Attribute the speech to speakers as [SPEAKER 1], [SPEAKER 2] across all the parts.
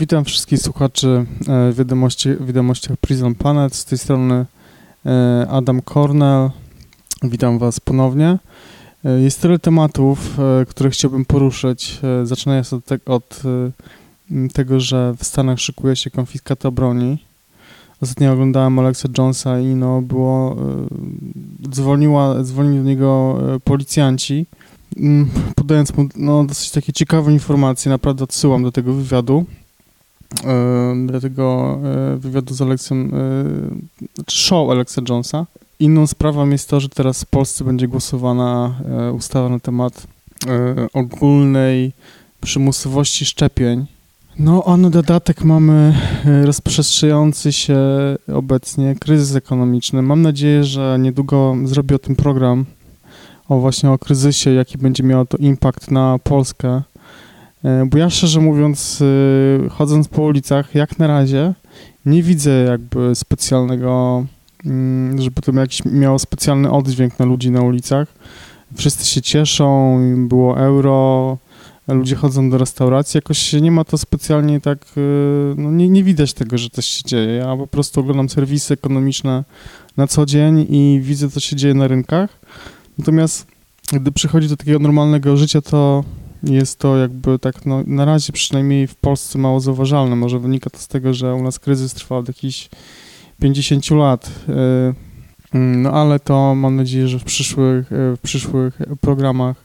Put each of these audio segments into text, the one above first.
[SPEAKER 1] Witam wszystkich słuchaczy e, wiadomości, wiadomościach Prison Planet. Z tej strony e, Adam Cornell. Witam Was ponownie. E, jest tyle tematów, które chciałbym poruszyć. Zaczynając od, te, od tego, że w Stanach szykuje się konfiskata broni. Ostatnio oglądałem Alexa Jonesa i no było, dzwoniła, dzwonili do niego policjanci, podając mu no, dosyć takie ciekawe informacje, naprawdę odsyłam do tego wywiadu. E, tego e, wywiadu z Aleksem, e, znaczy show Alexa Jonesa. Inną sprawą jest to, że teraz w Polsce będzie głosowana ustawa na temat ogólnej przymusowości szczepień. No, a na dodatek mamy rozprzestrzeniający się obecnie kryzys ekonomiczny. Mam nadzieję, że niedługo zrobię o tym program, o właśnie o kryzysie, jaki będzie miało to impact na Polskę. E, bo ja szczerze mówiąc, e, chodząc po ulicach, jak na razie nie widzę jakby specjalnego, mm, żeby to jakiś miało specjalny oddźwięk na ludzi na ulicach. Wszyscy się cieszą, było euro, ludzie chodzą do restauracji, jakoś nie ma to specjalnie tak, e, no nie, nie widać tego, że coś się dzieje. Ja po prostu oglądam serwisy ekonomiczne na co dzień i widzę, co się dzieje na rynkach. Natomiast gdy przychodzi do takiego normalnego życia, to jest to jakby tak no, na razie przynajmniej w Polsce mało zauważalne. Może wynika to z tego, że u nas kryzys trwa od jakichś 50 lat. E, mm, no ale to mam nadzieję, że w przyszłych, e, w przyszłych programach,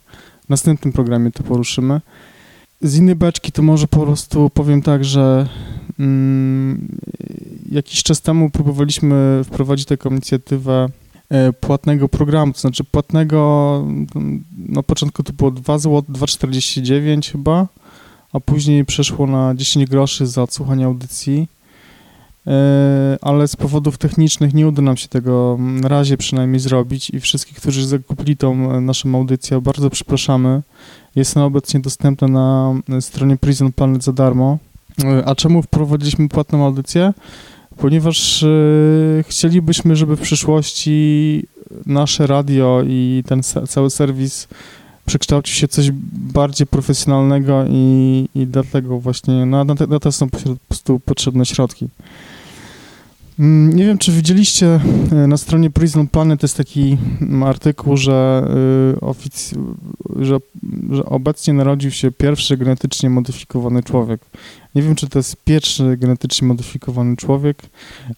[SPEAKER 1] w następnym programie to poruszymy. Z innej beczki to może po prostu powiem tak, że mm, jakiś czas temu próbowaliśmy wprowadzić taką inicjatywę płatnego programu, to znaczy płatnego, na początku to było 2 zł, 2,49 chyba, a później przeszło na 10 groszy za odsłuchanie audycji, e, ale z powodów technicznych nie uda nam się tego na razie przynajmniej zrobić i wszystkich, którzy zakupili tą e, naszą audycję, bardzo przepraszamy. Jest ona obecnie dostępna na stronie Prison Planet za darmo. A czemu wprowadziliśmy płatną audycję? Ponieważ e, chcielibyśmy, żeby w przyszłości nasze radio i ten cały serwis przekształcił się w coś bardziej profesjonalnego i, i dlatego właśnie na, na, te, na to są po prostu potrzebne środki. Mm, nie wiem, czy widzieliście e, na stronie Prison Planet jest taki artykuł, że, e, ofic- że, że obecnie narodził się pierwszy genetycznie modyfikowany człowiek. Nie wiem, czy to jest pierwszy genetycznie modyfikowany człowiek,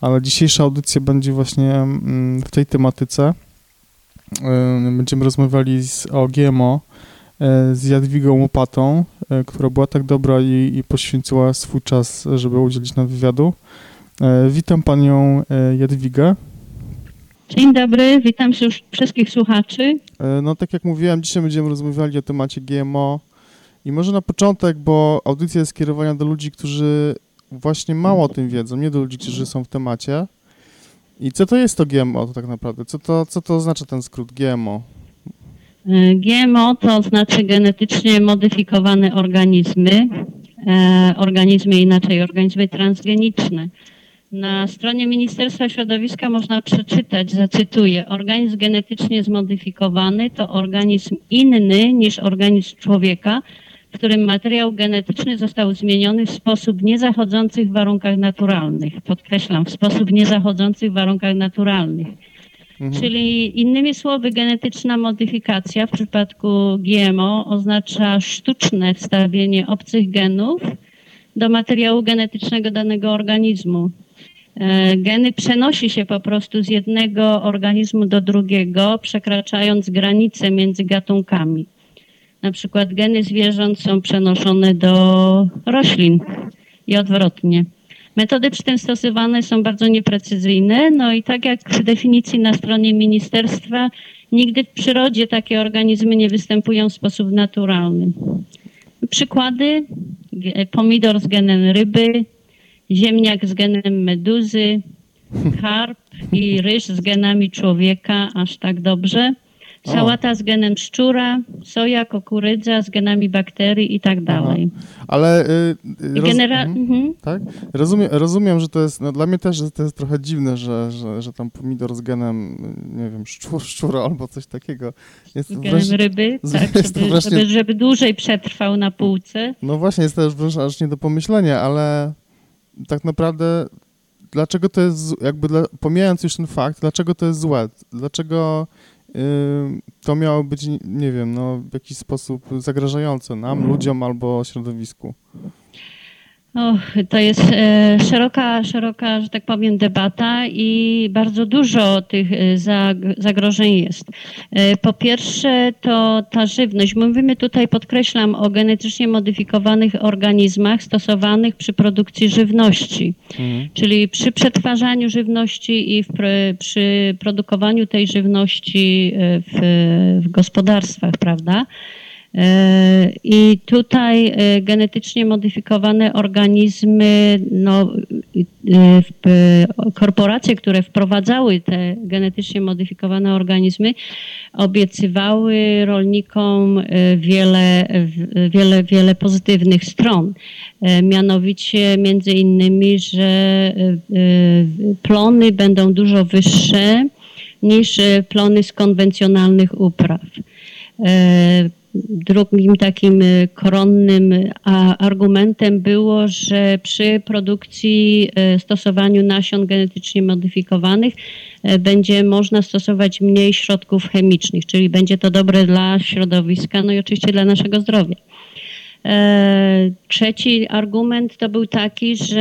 [SPEAKER 1] ale dzisiejsza audycja będzie właśnie mm, w tej tematyce. E, będziemy rozmawiali z, o GMO z Jadwigą Łopatą, która była tak dobra i, i poświęciła swój czas, żeby udzielić nam wywiadu. E, witam panią e, Jadwigę.
[SPEAKER 2] Dzień dobry, witam wszystkich słuchaczy.
[SPEAKER 1] E, no tak jak mówiłem, dzisiaj będziemy rozmawiali o temacie GMO i może na początek, bo audycja jest skierowana do ludzi, którzy właśnie mało o tym wiedzą, nie do ludzi, którzy są w temacie. I co to jest to GMO to tak naprawdę? Co to, co to oznacza ten skrót GMO?
[SPEAKER 2] GMO to znaczy genetycznie modyfikowane organizmy, organizmy inaczej, organizmy transgeniczne. Na stronie Ministerstwa Środowiska można przeczytać, zacytuję, organizm genetycznie zmodyfikowany to organizm inny niż organizm człowieka, w którym materiał genetyczny został zmieniony w sposób niezachodzących w warunkach naturalnych. Podkreślam, w sposób niezachodzących w warunkach naturalnych. Mhm. Czyli innymi słowy, genetyczna modyfikacja w przypadku GMO oznacza sztuczne wstawienie obcych genów do materiału genetycznego danego organizmu. E, geny przenosi się po prostu z jednego organizmu do drugiego, przekraczając granice między gatunkami. Na przykład geny zwierząt są przenoszone do roślin i odwrotnie. Metody przy tym stosowane są bardzo nieprecyzyjne, no i tak jak w definicji na stronie ministerstwa, nigdy w przyrodzie takie organizmy nie występują w sposób naturalny. Przykłady: pomidor z genem ryby, ziemniak z genem meduzy, karp i ryż z genami człowieka, aż tak dobrze. Sałata z genem szczura, soja, kukurydza z genami bakterii i tak dalej.
[SPEAKER 1] Ale... Y,
[SPEAKER 2] I
[SPEAKER 1] roz-
[SPEAKER 2] Genera-
[SPEAKER 1] mhm.
[SPEAKER 2] mhm.
[SPEAKER 1] Tak? Rozumiem, rozumiem, że to jest, no dla mnie też że to jest trochę dziwne, że, że, że tam pomidor z genem, nie wiem, szczur, szczura albo coś takiego. Jest
[SPEAKER 2] Z
[SPEAKER 1] wręcz,
[SPEAKER 2] genem ryby,
[SPEAKER 1] z-
[SPEAKER 2] tak, żeby,
[SPEAKER 1] właśnie-
[SPEAKER 2] żeby, żeby dłużej przetrwał na półce.
[SPEAKER 1] no właśnie, jest to już wręcz aż nie do pomyślenia, ale tak naprawdę dlaczego to jest, jakby dla, pomijając już ten fakt, dlaczego to jest złe? Dlaczego y, to miało być, nie- nie wiem, no w jakiś sposób zagrażające nam, ludziom albo środowisku?
[SPEAKER 2] Och, to jest e, szeroka, szeroka, że tak powiem, debata i bardzo dużo tych e, zag- zagrożeń jest. E, po pierwsze, to ta żywność. Mówimy tutaj, podkreślam, o genetycznie modyfikowanych organizmach stosowanych przy produkcji żywności.
[SPEAKER 1] Mhm.
[SPEAKER 2] Czyli przy przetwarzaniu żywności i w, pr- przy produkowaniu tej żywności e, w, w gospodarstwach, prawda? E, I tutaj e, genetycznie modyfikowane organizmy, no, e, korporacje, które wprowadzały te genetycznie modyfikowane organizmy, obiecywały rolnikom wiele, wiele, wiele pozytywnych stron. Mianowicie między innymi, że plony będą dużo wyższe niż plony z konwencjonalnych upraw. Drugim takim e, koronnym a, argumentem było, że przy produkcji, e, stosowaniu nasion genetycznie modyfikowanych będzie można stosować mniej środków chemicznych, czyli będzie to dobre dla środowiska, no i oczywiście dla naszego zdrowia. E, Trzeci argument to był taki, że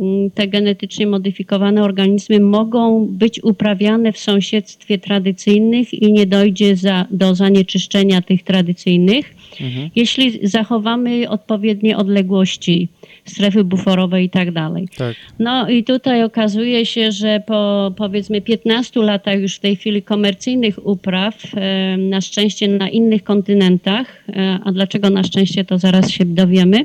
[SPEAKER 2] mm, te genetycznie modyfikowane organizmy mogą być uprawiane w sąsiedztwie tradycyjnych i nie dojdzie za, do zanieczyszczenia tych tradycyjnych,
[SPEAKER 1] Mhm.
[SPEAKER 2] jeśli zachowamy odpowiednie odległości, strefy buforowe i tak dalej.
[SPEAKER 1] Tak.
[SPEAKER 2] No i tutaj okazuje się, że po powiedzmy 15 latach już w tej chwili komercyjnych upraw, na szczęście na innych kontynentach, e, a dlaczego na szczęście to zaraz się dowiemy,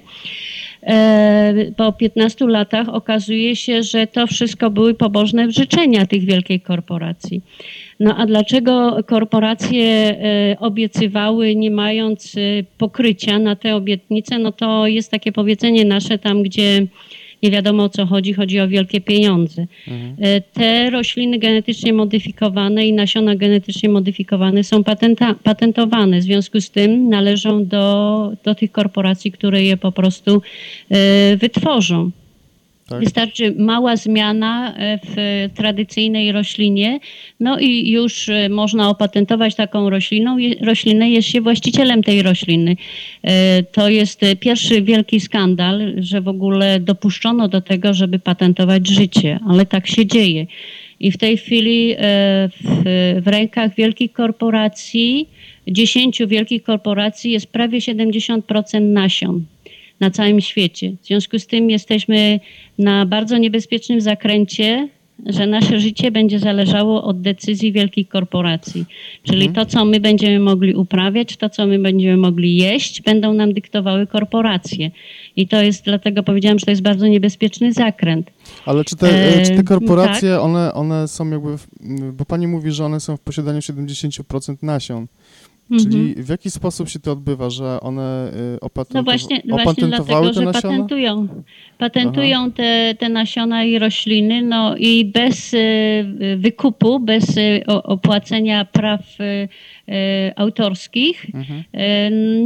[SPEAKER 2] po 15 latach okazuje się, że to wszystko były pobożne życzenia tych wielkich korporacji. No a dlaczego korporacje e, obiecywały, nie mając e, pokrycia na te obietnice? No to jest takie powiedzenie nasze tam, gdzie nie wiadomo o co chodzi, chodzi o wielkie pieniądze.
[SPEAKER 1] Mhm.
[SPEAKER 2] E, Te rośliny genetycznie modyfikowane i nasiona genetycznie modyfikowane są patenta, patentowane. W związku z tym należą do, do tych korporacji, które je po prostu e, wytworzą.
[SPEAKER 1] Tak.
[SPEAKER 2] Wystarczy mała zmiana e, w tradycyjnej roślinie, no i już e, można opatentować taką rośliną, roślinę, jest się właścicielem tej rośliny. E, To jest pierwszy wielki skandal, że w ogóle dopuszczono do tego, żeby patentować życie, ale tak się dzieje. I w tej chwili w, w rękach wielkich korporacji, dziesięciu wielkich korporacji jest prawie 70% nasion na całym świecie. W związku z tym jesteśmy na bardzo niebezpiecznym zakręcie, że nasze życie będzie zależało od decyzji wielkich korporacji. Czyli to, co my będziemy mogli uprawiać, to, co my będziemy mogli jeść, będą nam dyktowały korporacje. I to jest, dlatego powiedziałam, że to jest bardzo niebezpieczny zakręt.
[SPEAKER 1] Ale czy te,
[SPEAKER 2] E,
[SPEAKER 1] czy te korporacje,
[SPEAKER 2] tak.
[SPEAKER 1] one, one są jakby, w, bo pani mówi, że one są w posiadaniu 70% nasion.
[SPEAKER 2] Mhm.
[SPEAKER 1] Czyli w jaki sposób się to odbywa, że one y, opatentow-
[SPEAKER 2] No właśnie, właśnie
[SPEAKER 1] opatentowały
[SPEAKER 2] dlatego,
[SPEAKER 1] te
[SPEAKER 2] że
[SPEAKER 1] nasiona?
[SPEAKER 2] patentują, patentują te, te nasiona i rośliny, no i bez y, wykupu, bez y, opłacenia praw autorskich
[SPEAKER 1] Mhm.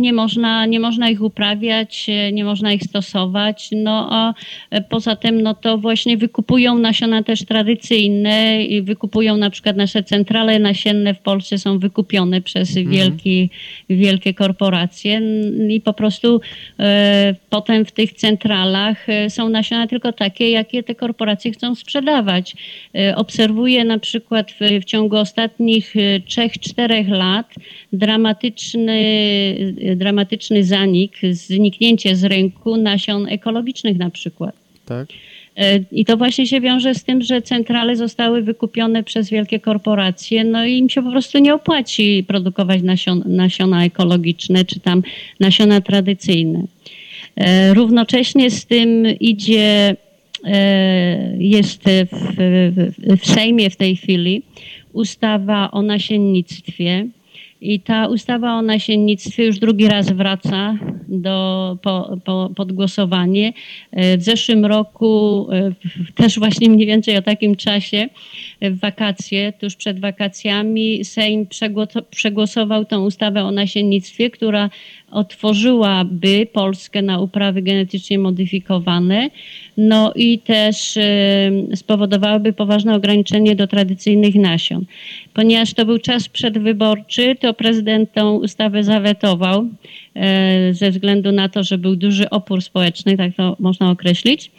[SPEAKER 2] nie można, nie można ich uprawiać, nie można ich stosować, no a y, poza tym no to właśnie wykupują nasiona też tradycyjne i wykupują na przykład nasze centrale nasienne w Polsce są wykupione przez wielki, wielkie korporacje i po prostu e, potem w tych centralach e, są nasiona tylko takie, jakie te korporacje chcą sprzedawać. E, obserwuję na przykład w, w ciągu ostatnich e, 3-4 lat dramatyczny, dramatyczny zanik, zniknięcie z rynku nasion ekologicznych na przykład.
[SPEAKER 1] Tak.
[SPEAKER 2] E, I to właśnie się wiąże z tym, że centrale zostały wykupione przez wielkie korporacje, no i im się po prostu nie opłaci produkować nasion, nasiona ekologiczne czy tam nasiona tradycyjne. E, Równocześnie z tym idzie, e, jest w, w Sejmie w tej chwili ustawa o nasiennictwie. I ta ustawa o nasiennictwie już drugi raz wraca do, po, po, pod głosowanie. E, w zeszłym roku, e, też właśnie mniej więcej o takim czasie, w wakacje, tuż przed wakacjami, Sejm przegłosował tą ustawę o nasiennictwie, która otworzyłaby Polskę na uprawy genetycznie modyfikowane, no i też spowodowałaby poważne ograniczenie do tradycyjnych nasion. Ponieważ to był czas przedwyborczy, to prezydent tą ustawę zawetował e, ze względu na to, że był duży opór społeczny, tak to można określić.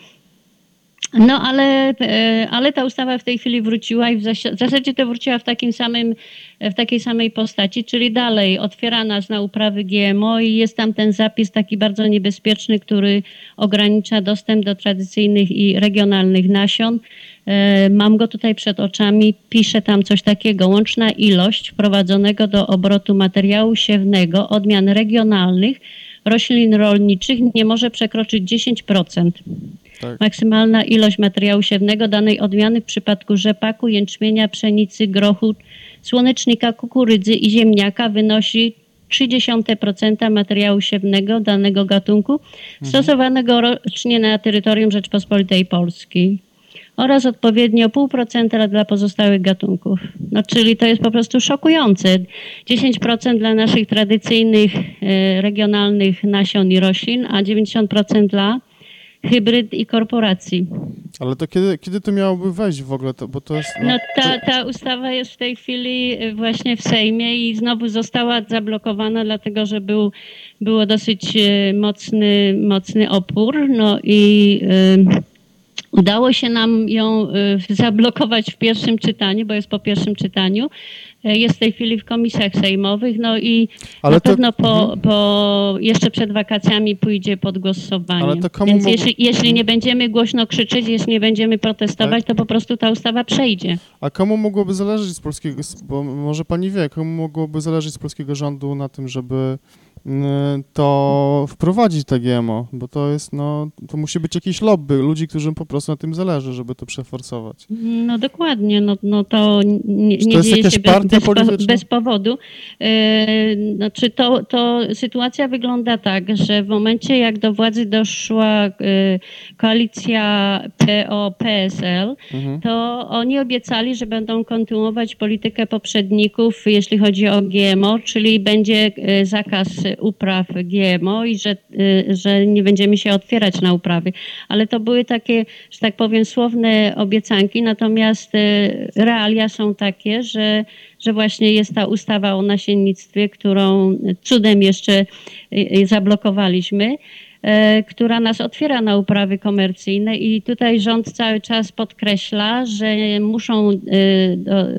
[SPEAKER 2] No ale, e, ale ta ustawa w tej chwili wróciła i w zasadzie to wróciła w, takim samym, w takiej samej postaci, czyli dalej otwiera nas na uprawy GMO i jest tam ten zapis taki bardzo niebezpieczny, który ogranicza dostęp do tradycyjnych i regionalnych nasion. E, mam go tutaj przed oczami, pisze tam coś takiego. Łączna ilość wprowadzonego do obrotu materiału siewnego odmian regionalnych roślin rolniczych nie może przekroczyć 10%. Tak. Maksymalna ilość materiału siewnego danej odmiany w przypadku rzepaku, jęczmienia, pszenicy, grochu, słonecznika, kukurydzy i ziemniaka wynosi 0,3% materiału siewnego danego gatunku mhm. stosowanego rocznie na terytorium Rzeczpospolitej Polskiej oraz odpowiednio 0,5% dla pozostałych gatunków. No, czyli to jest po prostu szokujące. 10% dla naszych tradycyjnych, e, regionalnych nasion i roślin, a 90% dla hybryd i korporacji.
[SPEAKER 1] Ale to kiedy, kiedy to miałoby wejść w ogóle? To, bo to jest,
[SPEAKER 2] no, no ta, ta ustawa jest w tej chwili właśnie w Sejmie i znowu została zablokowana, dlatego że był, było dosyć e, mocny, mocny opór. No i y, udało się nam ją y, zablokować w pierwszym czytaniu, bo jest po pierwszym czytaniu. Jest w tej chwili w komisjach sejmowych, no i Ale na to... pewno po, mhm. po, jeszcze przed wakacjami pójdzie pod głosowanie. Więc jeśli, jeśli, nie będziemy głośno krzyczeć, jeśli nie będziemy protestować, to po prostu ta ustawa przejdzie.
[SPEAKER 1] A komu mogłoby zależeć z polskiego, bo może pani wie, komu mogłoby zależeć z polskiego rządu na tym, żeby to wprowadzić te GMO, bo to jest, no, to musi być jakiś lobby, ludzi, którym po prostu na tym zależy, żeby to przeforsować.
[SPEAKER 2] No dokładnie, no, no to nie, nie to dzieje się bez, bez, bez powodu. Znaczy to, to sytuacja wygląda tak, że w momencie jak do władzy doszła e, koalicja PO-PSL, mhm. to oni obiecali, że będą kontynuować politykę poprzedników, jeśli chodzi o GMO, czyli będzie zakaz upraw GMO i że, że nie będziemy się otwierać na uprawy. Ale to były takie, że tak powiem, słowne obiecanki, natomiast realia są takie, że że właśnie jest ta ustawa o nasiennictwie, którą cudem jeszcze y, y, zablokowaliśmy która nas otwiera na uprawy komercyjne i tutaj rząd cały czas podkreśla, że muszą y,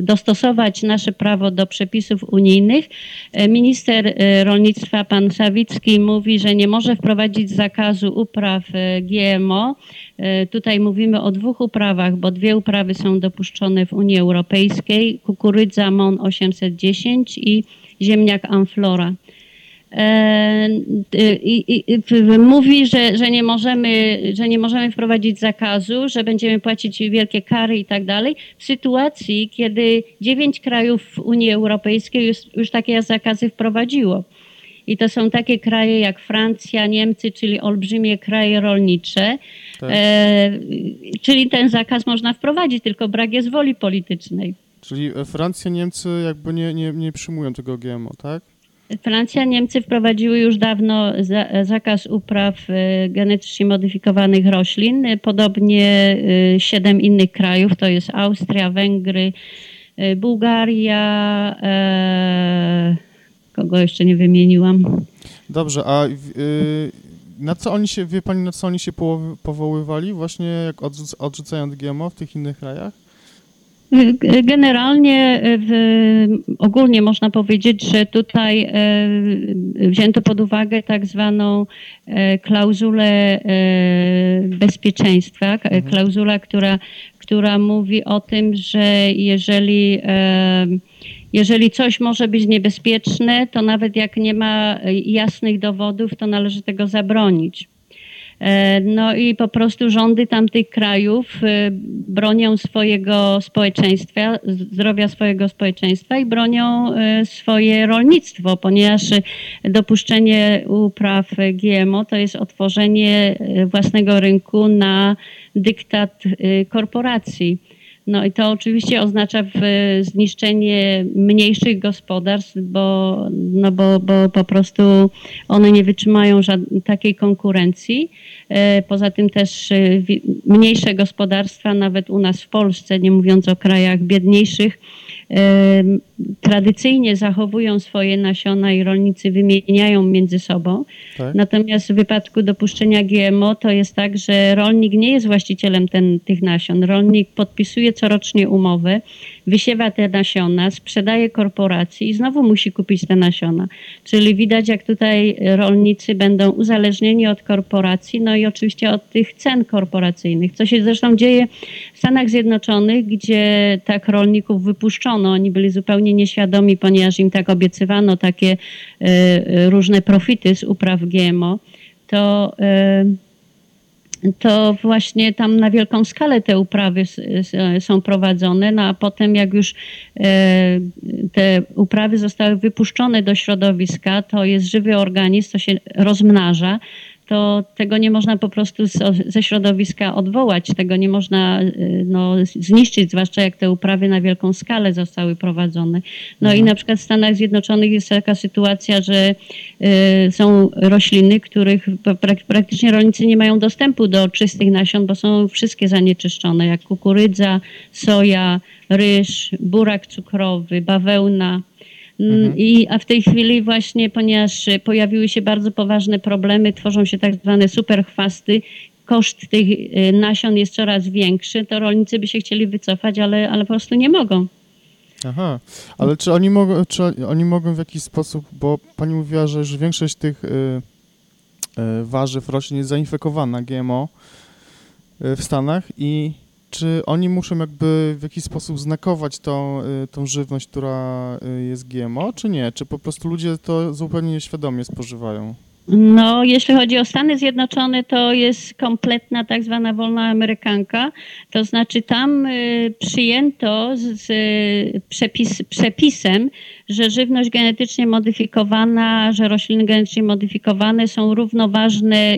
[SPEAKER 2] dostosować nasze prawo do przepisów unijnych. E, minister rolnictwa pan Sawicki mówi, że nie może wprowadzić zakazu upraw GMO E, tutaj mówimy o dwóch uprawach, bo dwie uprawy są dopuszczone w Unii Europejskiej. Kukurydza MON 810 i ziemniak Amflora. E, I, i, mówi, że, że, nie możemy, że nie możemy wprowadzić zakazu, że będziemy płacić wielkie kary i tak dalej, w sytuacji, kiedy dziewięć krajów Unii Europejskiej już, już takie zakazy wprowadziło. I to są takie kraje jak Francja, Niemcy, czyli olbrzymie kraje rolnicze. Tak. E, czyli ten zakaz można wprowadzić, tylko brak jest woli politycznej.
[SPEAKER 1] Czyli Francja, Niemcy jakby nie, nie, nie przyjmują tego GMO, tak?
[SPEAKER 2] Francja, Niemcy wprowadziły już dawno za, zakaz upraw e, genetycznie modyfikowanych roślin. Podobnie e, siedem innych krajów, to jest Austria, Węgry, Bułgaria, kogo jeszcze nie wymieniłam.
[SPEAKER 1] Dobrze, a y, na co oni się, wie pani, na co oni się powoływali właśnie jak odrzuc odrzucając GMO w tych innych krajach?
[SPEAKER 2] Generalnie w, ogólnie można powiedzieć, że tutaj e, wzięto pod uwagę tak zwaną e, klauzulę e, bezpieczeństwa, mhm. klauzula, która, która mówi o tym, że jeżeli jeżeli coś może być niebezpieczne, to nawet jak nie ma jasnych dowodów, to należy tego zabronić. E, no i po prostu rządy tamtych krajów e, bronią swojego społeczeństwa, zdrowia swojego społeczeństwa i bronią e, swoje rolnictwo, ponieważ dopuszczenie upraw GMO to jest otworzenie własnego rynku na dyktat korporacji. No i to oczywiście oznacza zniszczenie mniejszych gospodarstw, bo, no bo, bo po prostu one nie wytrzymają takiej konkurencji. E, poza tym też e, mniejsze gospodarstwa, nawet u nas w Polsce, nie mówiąc o krajach biedniejszych, tradycyjnie zachowują swoje nasiona i rolnicy wymieniają między sobą. Tak. Natomiast w wypadku dopuszczenia GMO to jest tak, że rolnik nie jest właścicielem ten, tych nasion. Rolnik podpisuje corocznie umowę, wysiewa te nasiona, sprzedaje korporacji i znowu musi kupić te nasiona. Czyli widać, jak tutaj rolnicy będą uzależnieni od korporacji, no i oczywiście od tych cen korporacyjnych, co się zresztą dzieje w Stanach Zjednoczonych, gdzie tak rolników wypuszczono. Oni byli zupełnie nieświadomi, ponieważ im tak obiecywano takie y, różne profity z upraw GMO. To y, to właśnie tam na wielką skalę te uprawy są prowadzone, no a potem jak już e, te uprawy zostały wypuszczone do środowiska, to jest żywy organizm, to się rozmnaża, to tego nie można po prostu ze środowiska odwołać, tego nie można y, no, zniszczyć, zwłaszcza jak te uprawy na wielką skalę zostały prowadzone. No mhm. i na przykład w Stanach Zjednoczonych jest taka sytuacja, że y, są rośliny, których praktycznie rolnicy nie mają dostępu do czystych nasion, bo są wszystkie zanieczyszczone, jak kukurydza, soja, ryż, burak cukrowy, bawełna. Mhm. I, a w tej chwili właśnie, ponieważ pojawiły się bardzo poważne problemy, tworzą się tak zwane superchwasty, koszt tych y, nasion jest coraz większy, to rolnicy by się chcieli wycofać, ale, ale po prostu nie mogą.
[SPEAKER 1] Aha, ale czy oni, mogą, czy oni mogą w jakiś sposób, bo pani mówiła, że już większość tych y, y, warzyw roślin jest zainfekowana GMO y, w Stanach i czy oni muszą jakby w jakiś sposób znakować tą, y, tą żywność, która y, jest GMO, czy nie? Czy po prostu ludzie to zupełnie nieświadomie spożywają?
[SPEAKER 2] No, jeśli chodzi o Stany Zjednoczone, to jest kompletna tak zwana wolna amerykanka. To znaczy tam y, przyjęto z przepis, przepisem, że żywność genetycznie modyfikowana, że rośliny genetycznie modyfikowane są równoważne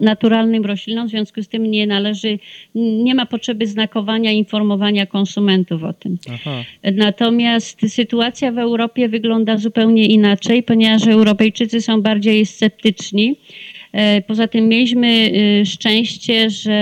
[SPEAKER 2] naturalnym roślinom, w związku z tym nie należy, nie ma potrzeby znakowania, informowania konsumentów o tym. Aha. Natomiast sytuacja w Europie wygląda zupełnie inaczej, ponieważ Europejczycy są bardziej sceptyczni. E, poza tym mieliśmy y, szczęście, że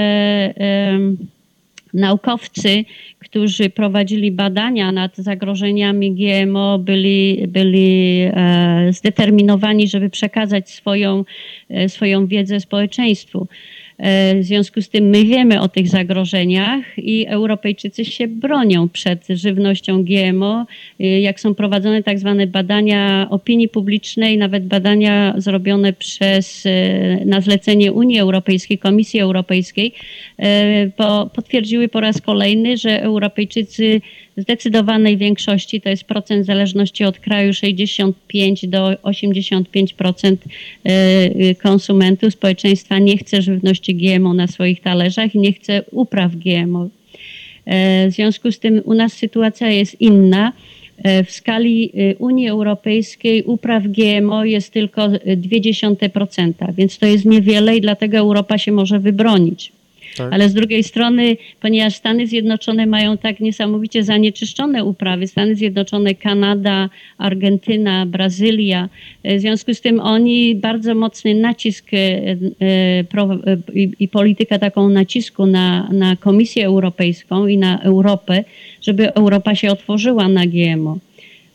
[SPEAKER 2] naukowcy, którzy prowadzili badania nad zagrożeniami GMO, byli, byli e, zdeterminowani, żeby przekazać swoją, e, swoją wiedzę społeczeństwu. E, w związku z tym my wiemy o tych zagrożeniach i Europejczycy się bronią przed żywnością GMO. E, jak są prowadzone tak zwane badania opinii publicznej, nawet badania zrobione przez, e, na zlecenie Unii Europejskiej, Komisji Europejskiej, potwierdziły po raz kolejny, że Europejczycy zdecydowanej większości, to jest procent w zależności od kraju 65 do 85% e, konsumentów społeczeństwa nie chce żywności GMO na swoich talerzach i nie chce upraw GMO. E, w związku z tym u nas sytuacja jest inna. E, w skali Unii Europejskiej upraw GMO jest tylko 0,2%, więc to jest niewiele i dlatego Europa się może wybronić. Tak. Ale z drugiej strony, ponieważ Stany Zjednoczone mają tak niesamowicie zanieczyszczone uprawy, Stany Zjednoczone, Kanada, Argentyna, Brazylia, e, w związku z tym oni bardzo mocny nacisk e, e, i politykę taką nacisku na, na Komisję Europejską i na Europę, żeby Europa się otworzyła na GMO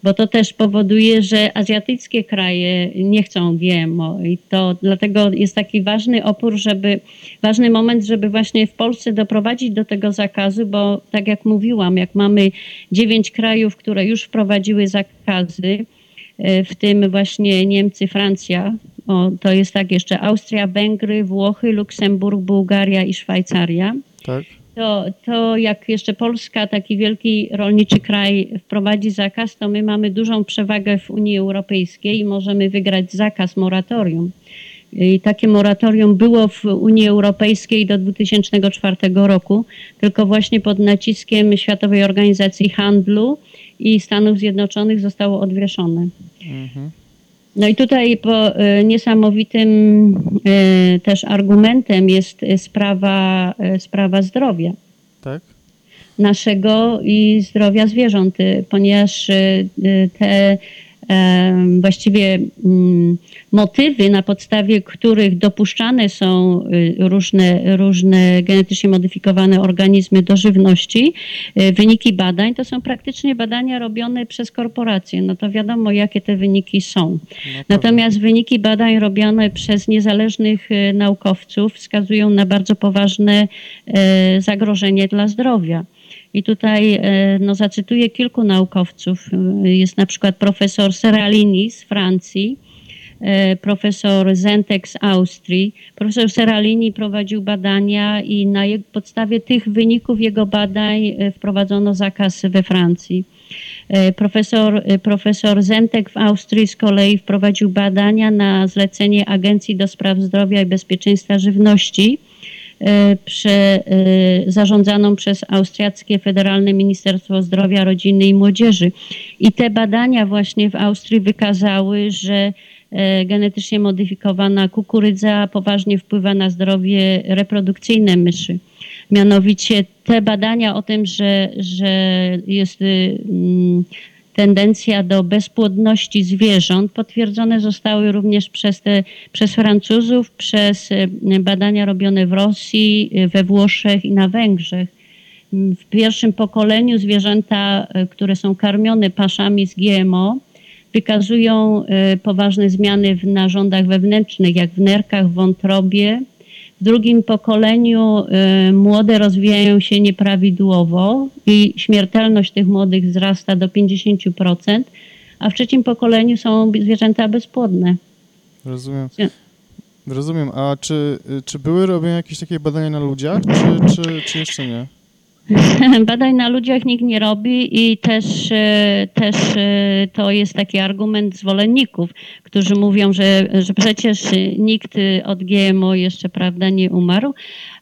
[SPEAKER 2] bo to też powoduje, że azjatyckie kraje nie chcą GMO i to dlatego jest taki ważny opór, żeby, ważny moment, żeby właśnie w Polsce doprowadzić do tego zakazu, bo tak jak mówiłam, jak mamy dziewięć krajów, które już wprowadziły zakazy, e, w tym właśnie Niemcy, Francja, o, to jest tak jeszcze Austria, Węgry, Włochy, Luksemburg, Bułgaria i Szwajcaria. Tak to, to jak jeszcze Polska, taki wielki rolniczy kraj, wprowadzi zakaz, to my mamy dużą przewagę w Unii Europejskiej i możemy wygrać zakaz moratorium. I takie moratorium było w Unii Europejskiej do 2004 roku, tylko właśnie pod naciskiem Światowej Organizacji Handlu i Stanów Zjednoczonych zostało odwieszone.
[SPEAKER 1] Mhm.
[SPEAKER 2] No i tutaj po, y, niesamowitym y, też argumentem jest y, sprawa, sprawa zdrowia
[SPEAKER 1] Tak?
[SPEAKER 2] naszego i zdrowia zwierząt, ponieważ te właściwie mm, motywy, na podstawie których dopuszczane są y, różne, różne genetycznie modyfikowane organizmy do żywności, y, wyniki badań, to są praktycznie badania robione przez korporacje. No to wiadomo, jakie te wyniki są. Natomiast wyniki badań robione przez niezależnych e, naukowców wskazują na bardzo poważne zagrożenie dla zdrowia. I tutaj no, zacytuję kilku naukowców. Jest na przykład profesor Seralini z Francji, profesor Zentek z Austrii. Profesor Seralini prowadził badania i na podstawie tych wyników jego badań e, wprowadzono zakaz we Francji. E, Profesor, e, profesor Zentek w Austrii z kolei wprowadził badania na zlecenie Agencji do Spraw Zdrowia i Bezpieczeństwa Żywności, e, prze, e, zarządzaną przez Austriackie Federalne Ministerstwo Zdrowia, Rodziny i Młodzieży. I te badania właśnie w Austrii wykazały, że e, genetycznie modyfikowana kukurydza poważnie wpływa na zdrowie reprodukcyjne myszy. Mianowicie te badania o tym, że, że jest y, mm, tendencja do bezpłodności zwierząt potwierdzone zostały również przez, te, przez Francuzów, przez y, badania robione w Rosji, y, we Włoszech i na Węgrzech. W pierwszym pokoleniu zwierzęta, które są karmione paszami z GMO, wykazują y, poważne zmiany w narządach wewnętrznych, jak w nerkach, w wątrobie. W drugim pokoleniu y, młode rozwijają się nieprawidłowo i śmiertelność tych młodych wzrasta do 50%, a w trzecim pokoleniu są zwierzęta bezpłodne.
[SPEAKER 1] Rozumiem. Rozumiem. A czy, czy były robione jakieś takie badania na ludziach, czy, czy, czy jeszcze nie?
[SPEAKER 2] Badań na ludziach nikt nie robi i też, e, też e, to jest taki argument zwolenników, którzy mówią, że, że przecież nikt od GMO jeszcze prawda, nie umarł.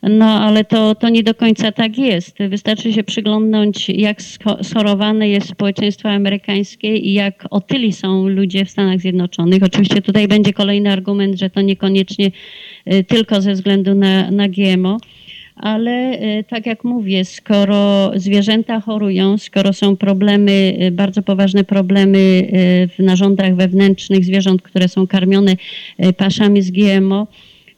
[SPEAKER 2] No ale to, to nie do końca tak jest. Wystarczy się przyglądnąć, jak scho- schorowane jest społeczeństwo amerykańskie i jak otyli są ludzie w Stanach Zjednoczonych. Oczywiście tutaj będzie kolejny argument, że to niekoniecznie e, tylko ze względu na, na GMO. Ale e, tak jak mówię, skoro zwierzęta chorują, skoro są problemy, e, bardzo poważne problemy e, w narządach wewnętrznych zwierząt, które są karmione paszami z GMO,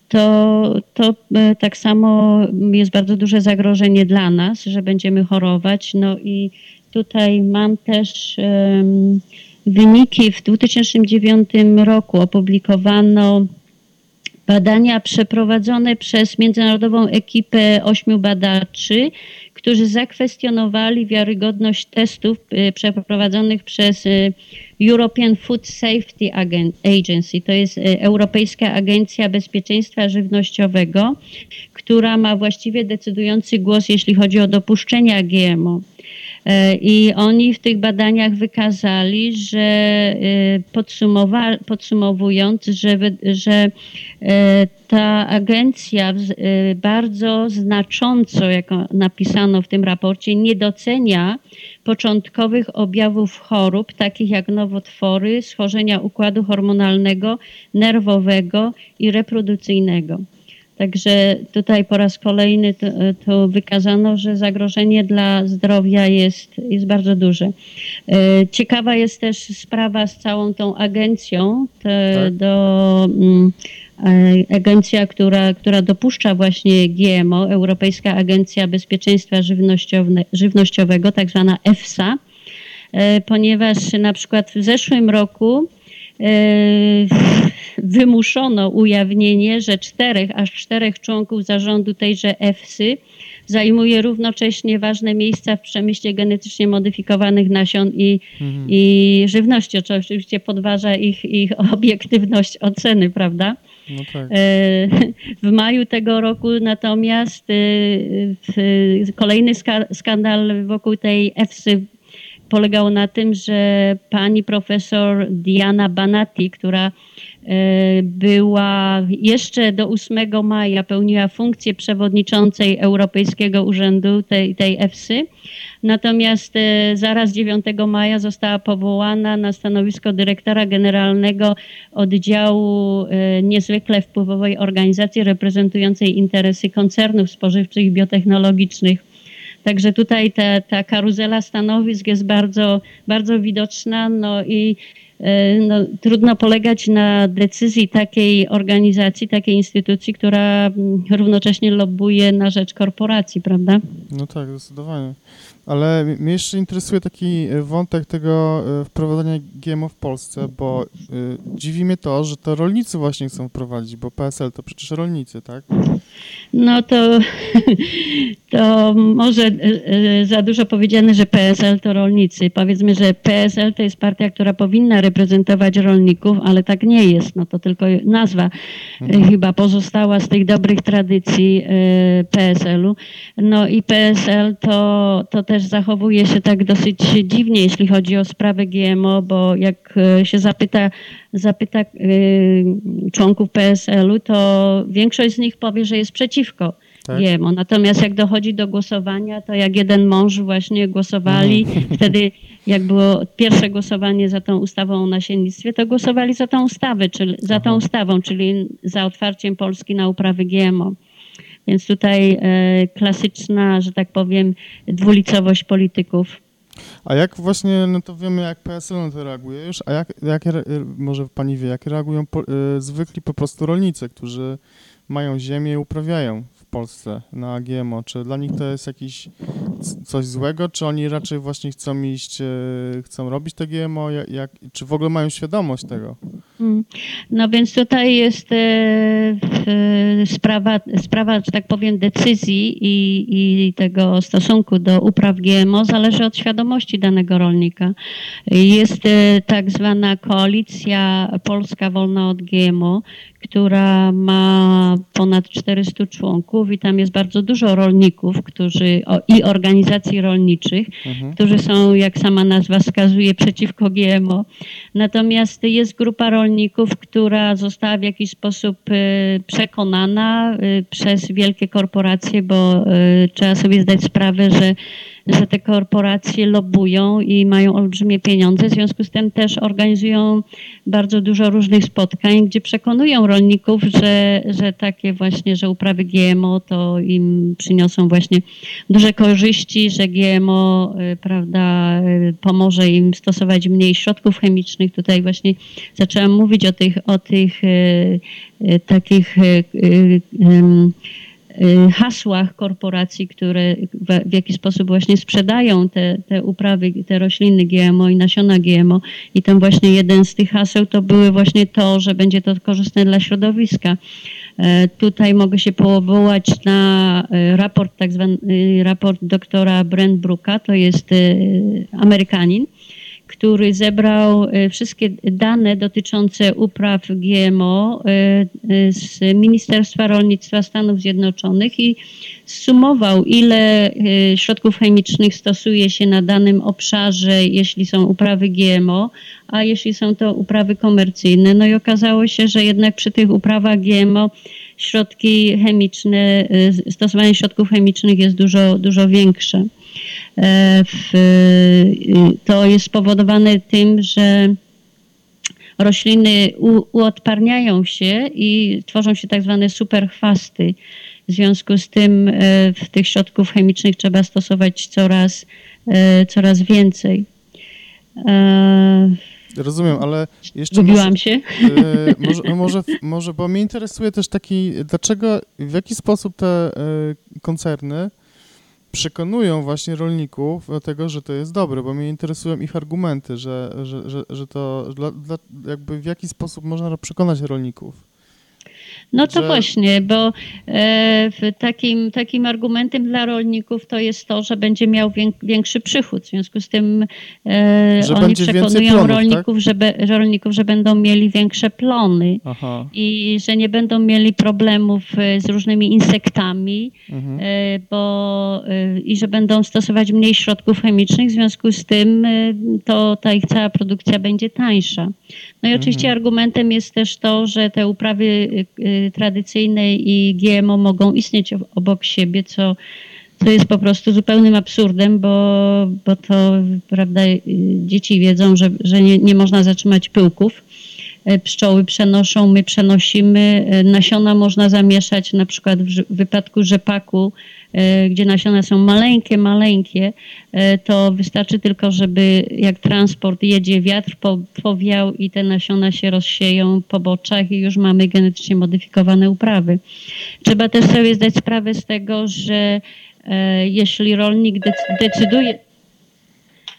[SPEAKER 2] to, to tak samo jest bardzo duże zagrożenie dla nas, że będziemy chorować. No i tutaj mam też em, wyniki. W 2009 roku opublikowano badania przeprowadzone przez międzynarodową ekipę ośmiu badaczy, którzy zakwestionowali wiarygodność testów e, przeprowadzonych przez e, European Food Safety Agen- Agency. To jest e, Europejska Agencja Bezpieczeństwa Żywnościowego, która ma właściwie decydujący głos, jeśli chodzi o dopuszczenia GMO. I oni w tych badaniach wykazali, że e, podsumowa- podsumowując, że, że e, ta agencja e, bardzo znacząco, jak napisano w tym raporcie, nie docenia początkowych objawów chorób, takich jak nowotwory, schorzenia układu hormonalnego, nerwowego i reprodukcyjnego. Także tutaj po raz kolejny to, to wykazano, że zagrożenie dla zdrowia jest, jest bardzo duże. E, Ciekawa jest też sprawa z całą tą agencją,
[SPEAKER 1] Tak.
[SPEAKER 2] do, mm, e, agencja, która, która dopuszcza właśnie GMO, Europejska Agencja Bezpieczeństwa Żywnościowego, tak zwana EFSA, e, ponieważ na przykład w zeszłym roku wymuszono ujawnienie, że czterech, aż czterech członków zarządu tejże EFSY zajmuje równocześnie ważne miejsca w przemyśle genetycznie modyfikowanych nasion i,
[SPEAKER 1] Mhm.
[SPEAKER 2] i żywności, co oczywiście podważa ich, ich obiektywność oceny, prawda?
[SPEAKER 1] No tak.
[SPEAKER 2] E, W maju tego roku natomiast e, kolejny ska- skandal wokół tej EFSY polegało na tym, że pani profesor Diana Banati, która była jeszcze do 8 maja pełniła funkcję przewodniczącej Europejskiego Urzędu tej, tej EFSY. Natomiast e, zaraz 9 maja została powołana na stanowisko dyrektora generalnego oddziału e, niezwykle wpływowej organizacji reprezentującej interesy koncernów spożywczych i biotechnologicznych. Także tutaj ta, ta karuzela stanowisk jest bardzo, bardzo widoczna. No i no, trudno polegać na decyzji takiej organizacji, takiej instytucji, która mm, równocześnie lobbuje na rzecz korporacji, prawda?
[SPEAKER 1] No tak, zdecydowanie. Ale mnie jeszcze interesuje taki e, wątek tego e, wprowadzania GMO w Polsce, bo dziwi mnie to, że to rolnicy właśnie chcą wprowadzić, bo PSL to przecież rolnicy, tak?
[SPEAKER 2] No to, to może za dużo powiedziane, że PSL to rolnicy. Powiedzmy, że PSL to jest partia, która powinna reprezentować rolników, ale tak nie jest. No to tylko nazwa mhm. chyba pozostała z tych dobrych tradycji PSL-u. No i PSL to, to też zachowuje się tak dosyć dziwnie, jeśli chodzi o sprawę GMO, bo jak e, się zapyta, zapyta e, członków PSL-u, to większość z nich powie, że jest przeciwko tak? GMO. Natomiast jak dochodzi do głosowania, to jak jeden mąż właśnie głosowali, mhm. wtedy jak było pierwsze głosowanie za tą ustawą o nasiennictwie, to głosowali za tą ustawę, czyli za tą ustawą, czyli za otwarciem Polski na uprawy GMO. Więc tutaj e, klasyczna, że tak powiem, dwulicowość polityków.
[SPEAKER 1] A jak właśnie, no to wiemy, jak PSL na to reaguje już, a jak, jak może pani wie, jak reagują po, y, zwykli po prostu rolnicy, którzy mają ziemię i uprawiają Polsce na GMO? Czy dla nich to jest jakiś coś złego, czy oni raczej właśnie chcą iść, e, chcą robić te GMO? Jak, czy w ogóle mają świadomość tego?
[SPEAKER 2] Mm. No więc tutaj jest e, sprawa, sprawa, że tak powiem, decyzji i, i tego stosunku do upraw GMO zależy od świadomości danego rolnika. Jest e, tak zwana koalicja Polska Wolna od GMO, która ma ponad 400 członków i tam jest bardzo dużo rolników którzy, o, i organizacji rolniczych, mhm. którzy są, jak sama nazwa wskazuje, przeciwko GMO. Natomiast jest grupa rolników, która została w jakiś sposób y, przekonana y, przez wielkie korporacje, bo y, trzeba sobie zdać sprawę, że że te korporacje lobują i mają olbrzymie pieniądze, w związku z tym też organizują bardzo dużo różnych spotkań, gdzie przekonują rolników, że, że takie właśnie, że uprawy GMO to im przyniosą właśnie duże korzyści, że GMO y, prawda, y, pomoże im stosować mniej środków chemicznych. Tutaj właśnie zaczęłam mówić o tych, o tych y, takich hasłach korporacji, które w, w jakiś sposób właśnie sprzedają te, te uprawy, te rośliny GMO i nasiona GMO. I tam właśnie jeden z tych haseł to były właśnie to, że będzie to korzystne dla środowiska. E, tutaj mogę się powołać na e, raport, tak zwany raport doktora Brent Brooka, to jest e, Amerykanin, który zebrał e, wszystkie dane dotyczące upraw GMO e, e, z Ministerstwa Rolnictwa Stanów Zjednoczonych i sumował, ile środków chemicznych stosuje się na danym obszarze, jeśli są uprawy GMO, a jeśli są to uprawy komercyjne. No i okazało się, że jednak przy tych uprawach GMO środki chemiczne, stosowanie środków chemicznych jest dużo, dużo większe. E, to jest spowodowane tym, że rośliny uodparniają się i tworzą się tak zwane superchwasty. W związku z tym e, w tych środków chemicznych trzeba stosować coraz, e, coraz więcej.
[SPEAKER 1] Rozumiem, ale jeszcze.
[SPEAKER 2] Zgubiłam może, się.
[SPEAKER 1] Może, może, może, bo mnie interesuje też taki, dlaczego, w jaki sposób te koncerny przekonują właśnie rolników do tego, że to jest dobre, bo mnie interesują ich argumenty, że, że, że, że to dla, dla, jakby w jaki sposób można przekonać rolników.
[SPEAKER 2] No to
[SPEAKER 1] że-
[SPEAKER 2] właśnie, bo e, takim, takim argumentem dla rolników to jest to, że będzie miał wię- większy przychód. W związku z tym e,
[SPEAKER 1] Że
[SPEAKER 2] oni przekonują
[SPEAKER 1] plonów, tak?
[SPEAKER 2] rolników, że be, rolników, że będą mieli większe plony
[SPEAKER 1] Aha.
[SPEAKER 2] i że nie będą mieli problemów e, z różnymi insektami,
[SPEAKER 1] Mhm.
[SPEAKER 2] e, bo e, i że będą stosować mniej środków chemicznych, w związku z tym e, to ta ich cała produkcja będzie tańsza. No i oczywiście argumentem jest też to, że te uprawy tradycyjne i GMO mogą istnieć ob- obok siebie, co co jest po prostu zupełnym absurdem, bo, bo to, prawda, y, dzieci wiedzą, że, że nie, nie można zatrzymać pyłków. E, Pszczoły przenoszą, my przenosimy. Nasiona można zamieszać na przykład w wypadku rzepaku, gdzie nasiona są maleńkie, maleńkie, e, to wystarczy tylko, żeby jak transport jedzie, wiatr po, powiał i te nasiona się rozsieją po boczach i już mamy genetycznie modyfikowane uprawy. Trzeba też sobie zdać sprawę z tego, że e, jeśli rolnik dec- decyduje,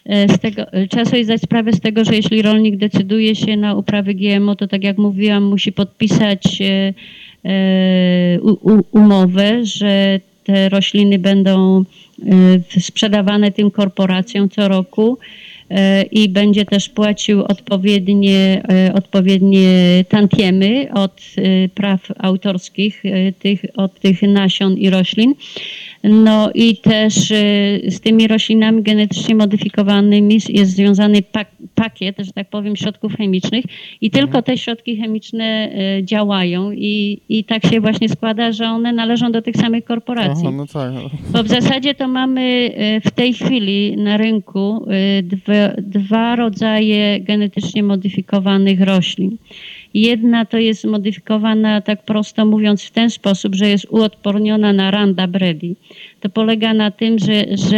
[SPEAKER 2] e, z tego, e, trzeba sobie zdać sprawę z tego, że jeśli rolnik decyduje się na uprawy GMO, to tak jak mówiłam, musi podpisać e, e, umowę, że te rośliny będą e, sprzedawane tym korporacjom co roku e, i będzie też płacił odpowiednie, e, odpowiednie tantiemy od praw autorskich tych, od tych nasion i roślin. No i też e, z tymi roślinami genetycznie modyfikowanymi jest związany pak, pakiet, że tak powiem, środków chemicznych i tylko te środki chemiczne e, działają i, i tak się właśnie składa, że one należą do tych samych korporacji.
[SPEAKER 1] Aha, no tak.
[SPEAKER 2] Bo w zasadzie to mamy e, w tej chwili na rynku dwa, dwa rodzaje genetycznie modyfikowanych roślin. Jedna to jest modyfikowana, tak prosto mówiąc, w ten sposób, że jest uodporniona na Randa bredy. To polega na tym, że, że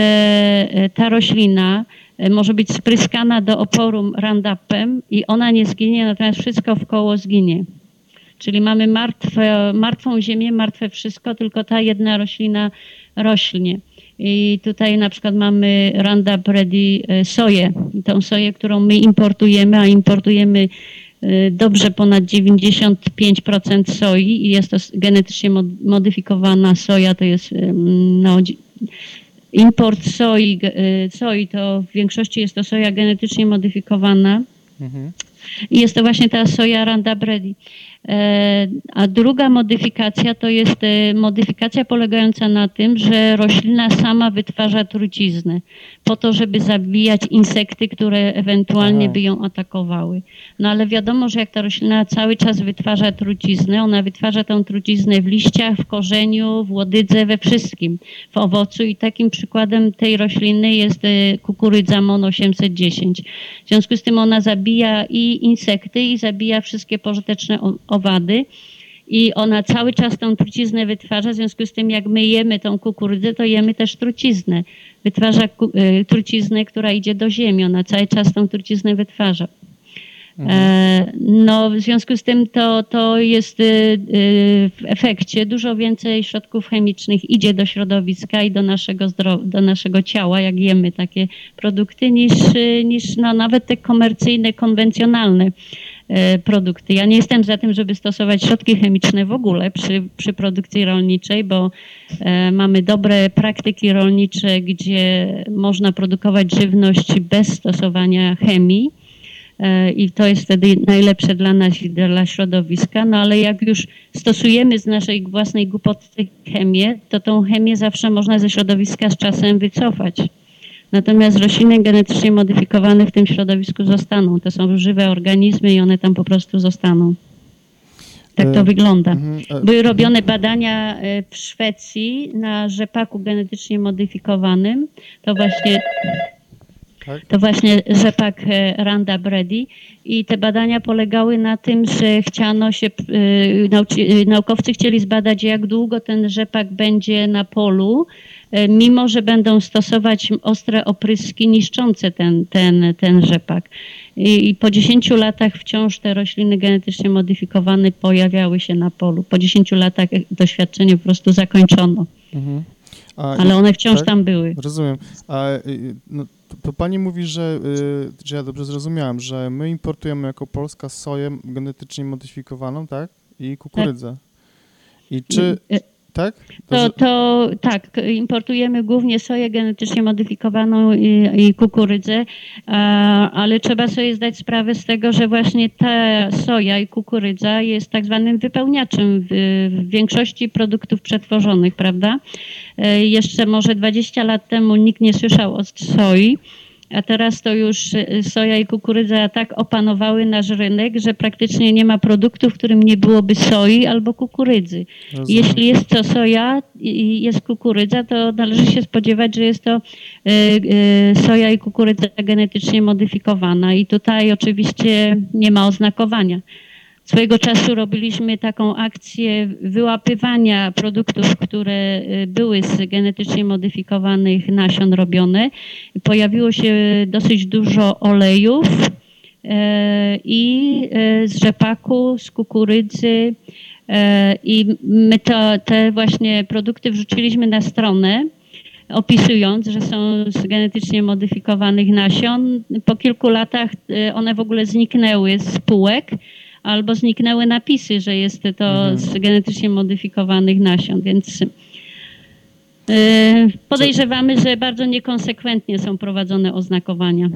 [SPEAKER 2] e, ta roślina e, może być spryskana do oporu Roundupem i ona nie zginie, natomiast wszystko w koło zginie. Czyli mamy martwe, martwą ziemię, martwe wszystko, tylko ta jedna roślina rośnie. I tutaj na przykład mamy Roundup Ready e, soję. Tą soję, którą my importujemy, a importujemy dobrze ponad 95% soi i jest to genetycznie mod- modyfikowana soja, to jest no, import soi, e, soi to w większości jest to soja genetycznie modyfikowana.
[SPEAKER 1] Mhm.
[SPEAKER 2] I jest to właśnie ta soja Roundup Ready. E, A druga modyfikacja to jest e, modyfikacja polegająca na tym, że roślina sama wytwarza truciznę po to, żeby zabijać insekty, które ewentualnie
[SPEAKER 1] Aha.
[SPEAKER 2] by ją atakowały. No ale wiadomo, że jak ta roślina cały czas wytwarza truciznę, ona wytwarza tą truciznę w liściach, w korzeniu, w łodydze, we wszystkim, w owocu i takim przykładem tej rośliny jest e, kukurydza MON 810. W związku z tym ona zabija i insekty, i zabija wszystkie pożyteczne o- owady. I ona cały czas tą truciznę wytwarza, w związku z tym jak my jemy tą kukurydzę, to jemy też truciznę. Wytwarza y, truciznę, która idzie do ziemi. Ona cały czas tą truciznę wytwarza. E, No, w związku z tym to, to jest y, w efekcie dużo więcej środków chemicznych idzie do środowiska i do naszego, do naszego ciała, jak jemy takie produkty, niż, niż no, nawet te komercyjne, konwencjonalne e, produkty. Ja nie jestem za tym, żeby stosować środki chemiczne w ogóle przy, przy produkcji rolniczej, bo e, mamy dobre praktyki rolnicze, gdzie można produkować żywność bez stosowania chemii. E, i to jest wtedy najlepsze dla nas i dla środowiska. No ale jak już stosujemy z naszej własnej głupoty chemię, to tą chemię zawsze można ze środowiska z czasem wycofać. Natomiast rośliny genetycznie modyfikowane w tym środowisku zostaną. To są żywe organizmy i one tam po prostu zostaną. Tak to
[SPEAKER 1] E,
[SPEAKER 2] wygląda.
[SPEAKER 1] Mhm. E,
[SPEAKER 2] Były robione badania e, w Szwecji na rzepaku genetycznie modyfikowanym. To właśnie
[SPEAKER 1] Tak?
[SPEAKER 2] to właśnie rzepak Randa Brady i te badania polegały na tym, że chciano się, naukowcy chcieli zbadać, jak długo ten rzepak będzie na polu, mimo że będą stosować ostre opryski niszczące ten, ten, ten rzepak. I, I po 10 latach wciąż te rośliny genetycznie modyfikowane pojawiały się na polu. Po 10 latach e, doświadczenie po prostu zakończono,
[SPEAKER 1] Mhm. A,
[SPEAKER 2] ale one wciąż
[SPEAKER 1] tak?
[SPEAKER 2] tam były.
[SPEAKER 1] Rozumiem. A y, no, to, pani mówi, że, y, że ja dobrze zrozumiałem, że my importujemy jako Polska soję genetycznie modyfikowaną, tak? I kukurydzę. I czy...
[SPEAKER 2] E,
[SPEAKER 1] Tak?
[SPEAKER 2] To, to tak, importujemy głównie soję genetycznie modyfikowaną i, i kukurydzę, ale trzeba sobie zdać sprawę z tego, że właśnie ta soja i kukurydza jest tak zwanym wypełniaczem w, w większości produktów przetworzonych, prawda? E, Jeszcze może 20 lat temu nikt nie słyszał o soi. A teraz to już e, soja i kukurydza tak opanowały nasz rynek, że praktycznie nie ma produktu, w którym nie byłoby soi albo kukurydzy.
[SPEAKER 1] Rozumiem.
[SPEAKER 2] Jeśli jest to soja i jest kukurydza, to należy się spodziewać, że jest to e, e, soja i kukurydza genetycznie modyfikowana. I tutaj oczywiście nie ma oznakowania. Swojego czasu robiliśmy taką akcję wyłapywania produktów, które e, były z genetycznie modyfikowanych nasion robione. Pojawiło się dosyć dużo olejów e, i e, z rzepaku, z kukurydzy. E, I my to, te właśnie produkty wrzuciliśmy na stronę, opisując, że są z genetycznie modyfikowanych nasion. Po kilku latach one w ogóle zniknęły z półek albo zniknęły napisy, że jest to
[SPEAKER 1] Mhm.
[SPEAKER 2] z genetycznie modyfikowanych nasion, więc e, podejrzewamy, że bardzo niekonsekwentnie są prowadzone oznakowania.